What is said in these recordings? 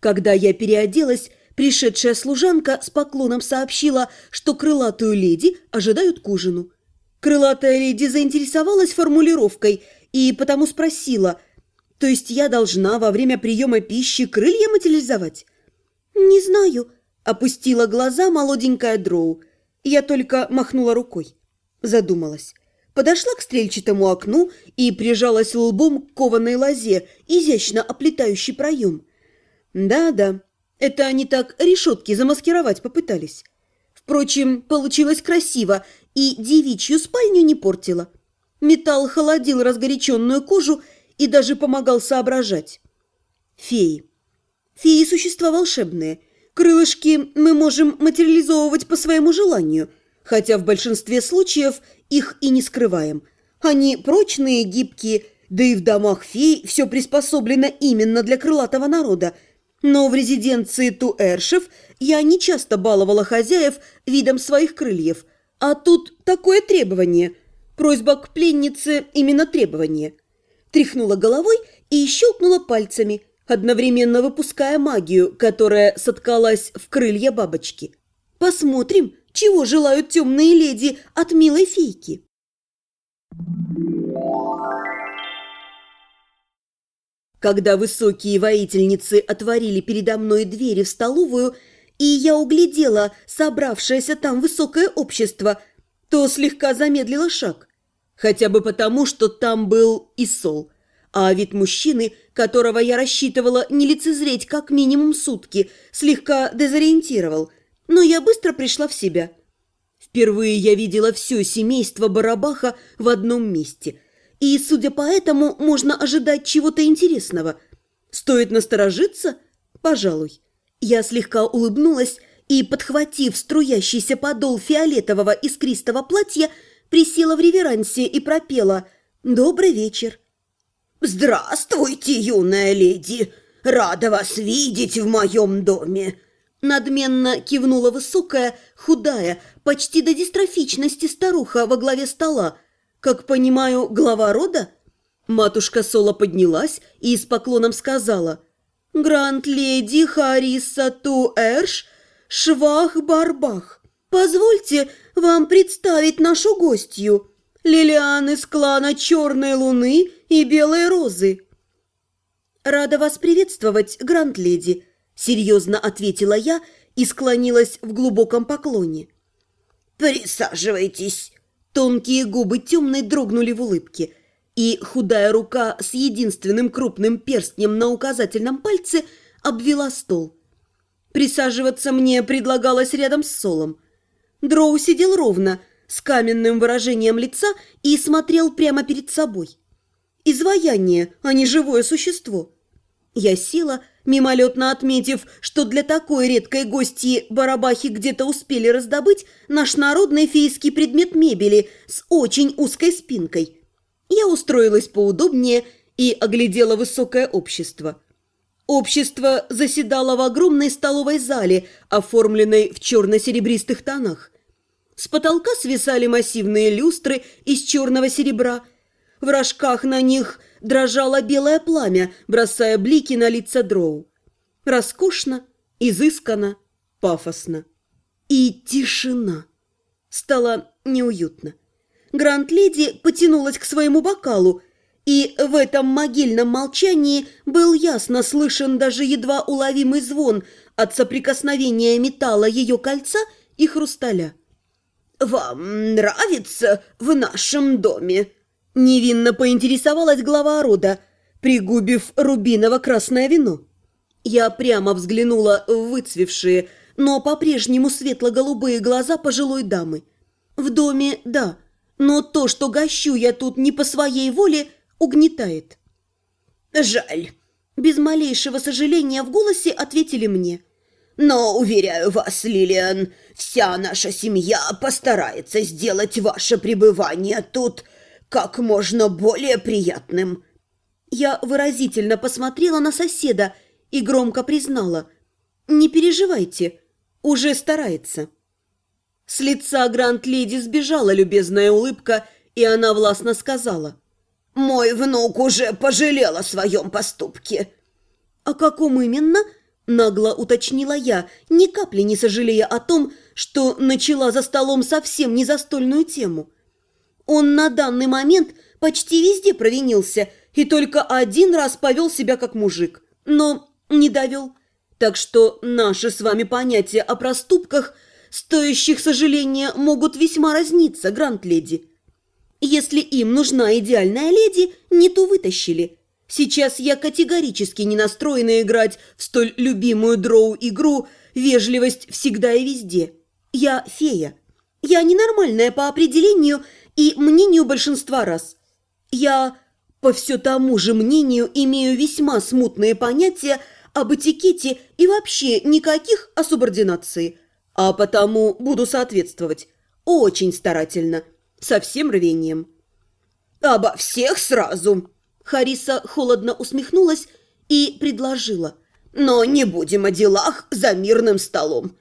Когда я переоделась, пришедшая служанка с поклоном сообщила, что крылатую леди ожидают к ужину. Крылатая леди заинтересовалась формулировкой и потому спросила, то есть я должна во время приема пищи крылья материализовать? «Не знаю», – опустила глаза молоденькая дроу. Я только махнула рукой. Задумалась. Подошла к стрельчатому окну и прижалась лбом к кованой лозе, изящно оплетающей проем. Да-да, это они так решетки замаскировать попытались. Впрочем, получилось красиво и девичью спальню не портило. Металл холодил разгоряченную кожу и даже помогал соображать. Феи. Феи – существа волшебные. Крылышки мы можем материализовывать по своему желанию, хотя в большинстве случаев их и не скрываем. Они прочные, гибкие, да и в домах фей все приспособлено именно для крылатого народа. Но в резиденции Туэршев я не часто баловала хозяев видом своих крыльев. А тут такое требование. Просьба к пленнице именно требование. Тряхнула головой и щелкнула пальцами, одновременно выпуская магию, которая соткалась в крылья бабочки. Посмотрим, чего желают темные леди от милой фейки? Когда высокие воительницы отворили передо мной двери в столовую, и я углядела собравшееся там высокое общество, то слегка замедлила шаг. Хотя бы потому, что там был и сол, а вид мужчины, которого я рассчитывала не лицезреть как минимум сутки, слегка дезориентировал – но я быстро пришла в себя. Впервые я видела все семейство Барабаха в одном месте, и, судя по этому, можно ожидать чего-то интересного. Стоит насторожиться? Пожалуй. Я слегка улыбнулась и, подхватив струящийся подол фиолетового искристого платья, присела в реверансе и пропела «Добрый вечер». «Здравствуйте, юная леди! Рада вас видеть в моем доме!» Надменно кивнула высокая, худая, почти до дистрофичности старуха во главе стола. Как понимаю, глава рода? Матушка Соло поднялась и с поклоном сказала «Гранд-леди Хариса Туэрш Швах-Барбах, позвольте вам представить нашу гостью, Лилиан из клана Черной Луны и Белой Розы». «Рада вас приветствовать, Гранд-леди», Серьезно ответила я и склонилась в глубоком поклоне. «Присаживайтесь!» Тонкие губы темной дрогнули в улыбке, и худая рука с единственным крупным перстнем на указательном пальце обвела стол. Присаживаться мне предлагалось рядом с Солом. Дроу сидел ровно, с каменным выражением лица и смотрел прямо перед собой. Изваяние, а не живое существо. Я села, мимолетно отметив, что для такой редкой гости барабахи где-то успели раздобыть наш народный фейский предмет мебели с очень узкой спинкой. Я устроилась поудобнее и оглядела высокое общество. Общество заседало в огромной столовой зале, оформленной в черно-серебристых тонах. С потолка свисали массивные люстры из черного серебра. В рожках на них – дрожало белое пламя, бросая блики на лица дроу. Роскошно, изысканно, пафосно. И тишина. Стало неуютно. Гранд-леди потянулась к своему бокалу, и в этом могильном молчании был ясно слышен даже едва уловимый звон от соприкосновения металла ее кольца и хрусталя. «Вам нравится в нашем доме?» Невинно поинтересовалась глава рода, пригубив рубиново-красное вино. Я прямо взглянула в выцвевшие, но по-прежнему светло-голубые глаза пожилой дамы. В доме – да, но то, что гощу я тут не по своей воле, угнетает. «Жаль», – без малейшего сожаления в голосе ответили мне. «Но, уверяю вас, Лилиан, вся наша семья постарается сделать ваше пребывание тут – как можно более приятным». Я выразительно посмотрела на соседа и громко признала. «Не переживайте, уже старается». С лица Гранд-леди сбежала любезная улыбка, и она властно сказала. «Мой внук уже пожалел о своем поступке». «О каком именно?» нагло уточнила я, ни капли не сожалея о том, что начала за столом совсем не застольную тему. Он на данный момент почти везде провинился и только один раз повел себя как мужик, но не довел. Так что наши с вами понятия о проступках, стоящих сожаления, могут весьма разниться, Грант-леди. Если им нужна идеальная леди, не то вытащили. Сейчас я категорически не настроена играть в столь любимую дроу-игру «Вежливость всегда и везде». Я фея. Я ненормальная по определению и мнению большинства раз. Я, по все тому же мнению, имею весьма смутные понятия об этикете и вообще никаких о субординации, а потому буду соответствовать. Очень старательно, со всем рвением. «Обо всех сразу!» Хариса холодно усмехнулась и предложила. «Но не будем о делах за мирным столом.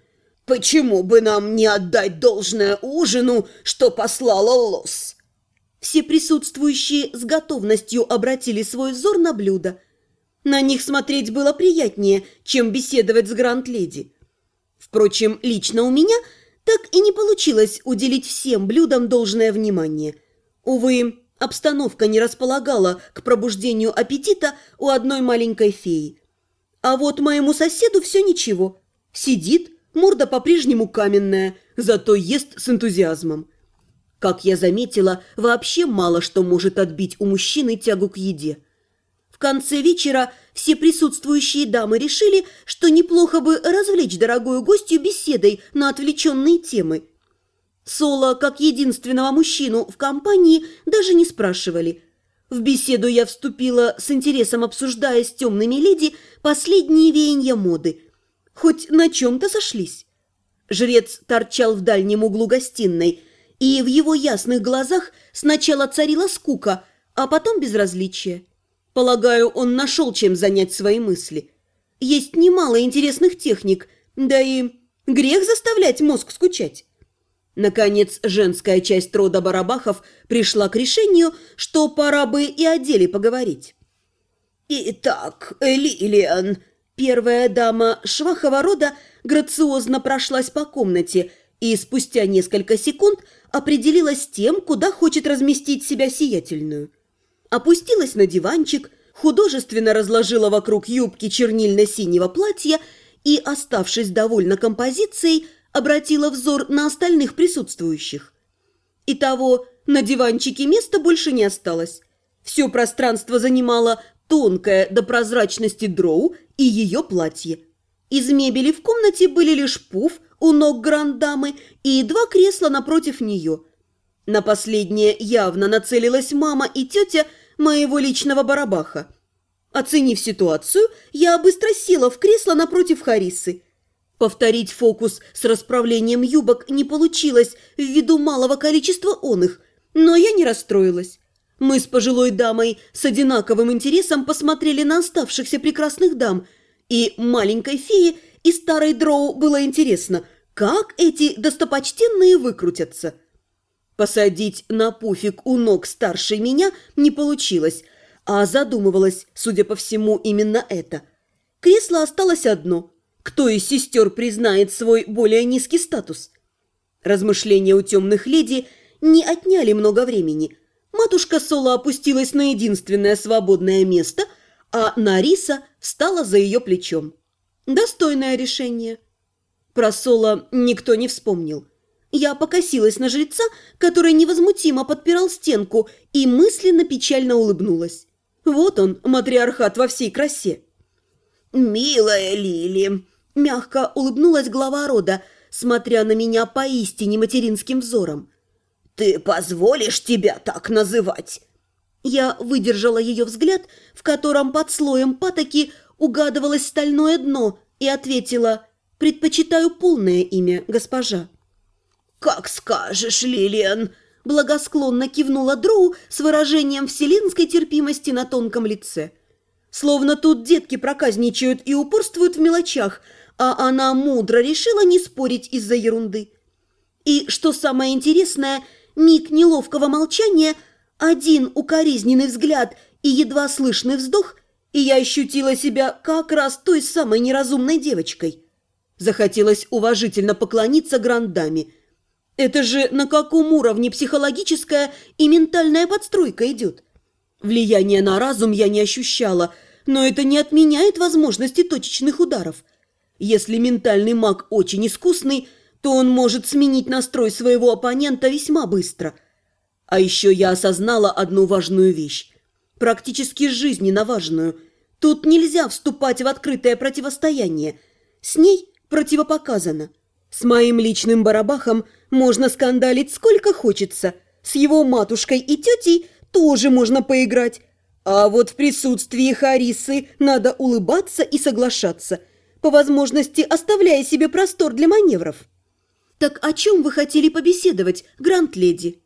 Почему бы нам не отдать должное ужину, что послала Лос?» Все присутствующие с готовностью обратили свой взор на блюдо. На них смотреть было приятнее, чем беседовать с Гранд-леди. Впрочем, лично у меня так и не получилось уделить всем блюдам должное внимание. Увы, обстановка не располагала к пробуждению аппетита у одной маленькой феи. А вот моему соседу все ничего. Сидит, морда по-прежнему каменная, зато ест с энтузиазмом. Как я заметила, вообще мало что может отбить у мужчины тягу к еде. В конце вечера все присутствующие дамы решили, что неплохо бы развлечь дорогую гостью беседой на отвлеченные темы. Соло, как единственного мужчину в компании, даже не спрашивали. В беседу я вступила с интересом, обсуждая с темными леди последние веяния моды. Хоть на чем-то сошлись. Жрец торчал в дальнем углу гостиной – и в его ясных глазах сначала царила скука, а потом безразличие. Полагаю, он нашел чем занять свои мысли. Есть немало интересных техник, да и грех заставлять мозг скучать. Наконец, женская часть рода Барабахов пришла к решению, что пора бы и о деле поговорить. «Итак, Лилиан...» Первая дама швахого рода грациозно прошлась по комнате и спустя несколько секунд определилась тем, куда хочет разместить себя сиятельную. Опустилась на диванчик, художественно разложила вокруг юбки чернильно-синего платья и, оставшись довольна композицией, обратила взор на остальных присутствующих. Итого, на диванчике места больше не осталось. Все пространство занимало тонкое до прозрачности дроу и ее платье. Из мебели в комнате были лишь пуф, у ног грандамы и два кресла напротив нее. На последнее явно нацелилась мама и тетя моего личного барабаха. Оценив ситуацию, я быстро села в кресло напротив Харисы. Повторить фокус с расправлением юбок не получилось ввиду малого количества он их, но я не расстроилась. Мы с пожилой дамой с одинаковым интересом посмотрели на оставшихся прекрасных дам, и маленькой фее – и старой дроу было интересно, как эти достопочтенные выкрутятся. Посадить на пуфик у ног старшей меня не получилось, а задумывалась, судя по всему, именно это. Кресло осталось одно. Кто из сестер признает свой более низкий статус? Размышления у темных леди не отняли много времени. Матушка Соло опустилась на единственное свободное место, а Нариса встала за ее плечом. Достойное решение. Про Соло никто не вспомнил. Я покосилась на жреца, который невозмутимо подпирал стенку, и мысленно печально улыбнулась. Вот он, матриархат во всей красе. «Милая Лили!» – мягко улыбнулась глава рода, смотря на меня поистине материнским взором. «Ты позволишь тебя так называть?» Я выдержала ее взгляд, в котором под слоем патоки угадывалось стальное дно, и ответила «Предпочитаю полное имя, госпожа». «Как скажешь, Лилиан!» Благосклонно кивнула Дроу с выражением вселенской терпимости на тонком лице. Словно тут детки проказничают и упорствуют в мелочах, а она мудро решила не спорить из-за ерунды. И, что самое интересное, миг неловкого молчания, один укоризненный взгляд и едва слышный вздох – и я ощутила себя как раз той самой неразумной девочкой. Захотелось уважительно поклониться грандаме. Это же на каком уровне психологическая и ментальная подстройка идет? Влияние на разум я не ощущала, но это не отменяет возможности точечных ударов. Если ментальный маг очень искусный, то он может сменить настрой своего оппонента весьма быстро. А еще я осознала одну важную вещь. Практически жизненно важную. Тут нельзя вступать в открытое противостояние. С ней противопоказано. С моим личным барабахом можно скандалить сколько хочется. С его матушкой и тетей тоже можно поиграть. А вот в присутствии Харисы надо улыбаться и соглашаться, по возможности оставляя себе простор для маневров. «Так о чем вы хотели побеседовать, Гранд-леди?»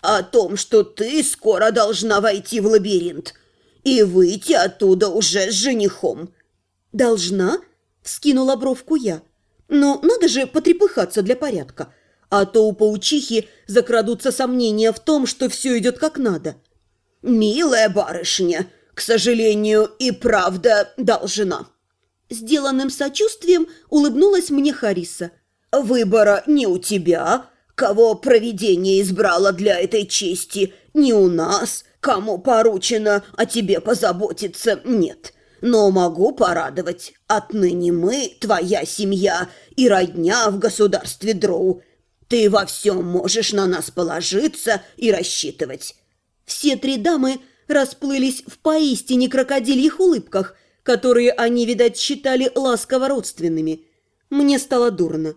«О том, что ты скоро должна войти в лабиринт и выйти оттуда уже с женихом». «Должна?» – вскинула бровку я. «Но надо же потрепыхаться для порядка, а то у паучихи закрадутся сомнения в том, что все идет как надо». «Милая барышня, к сожалению, и правда должна». Сделанным сочувствием улыбнулась мне Хариса. «Выбора не у тебя, кого провидение избрало для этой чести, не у нас, кому поручено о тебе позаботиться, нет. Но могу порадовать, отныне мы, твоя семья и родня в государстве Дроу. Ты во всем можешь на нас положиться и рассчитывать». Все три дамы расплылись в поистине крокодильих улыбках, которые они, видать, считали ласково родственными. Мне стало дурно.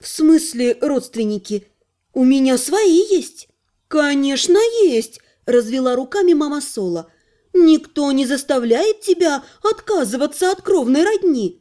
«В смысле родственники? У меня свои есть?» «Конечно, есть!» – развела руками мама Соло. «Никто не заставляет тебя отказываться от кровной родни.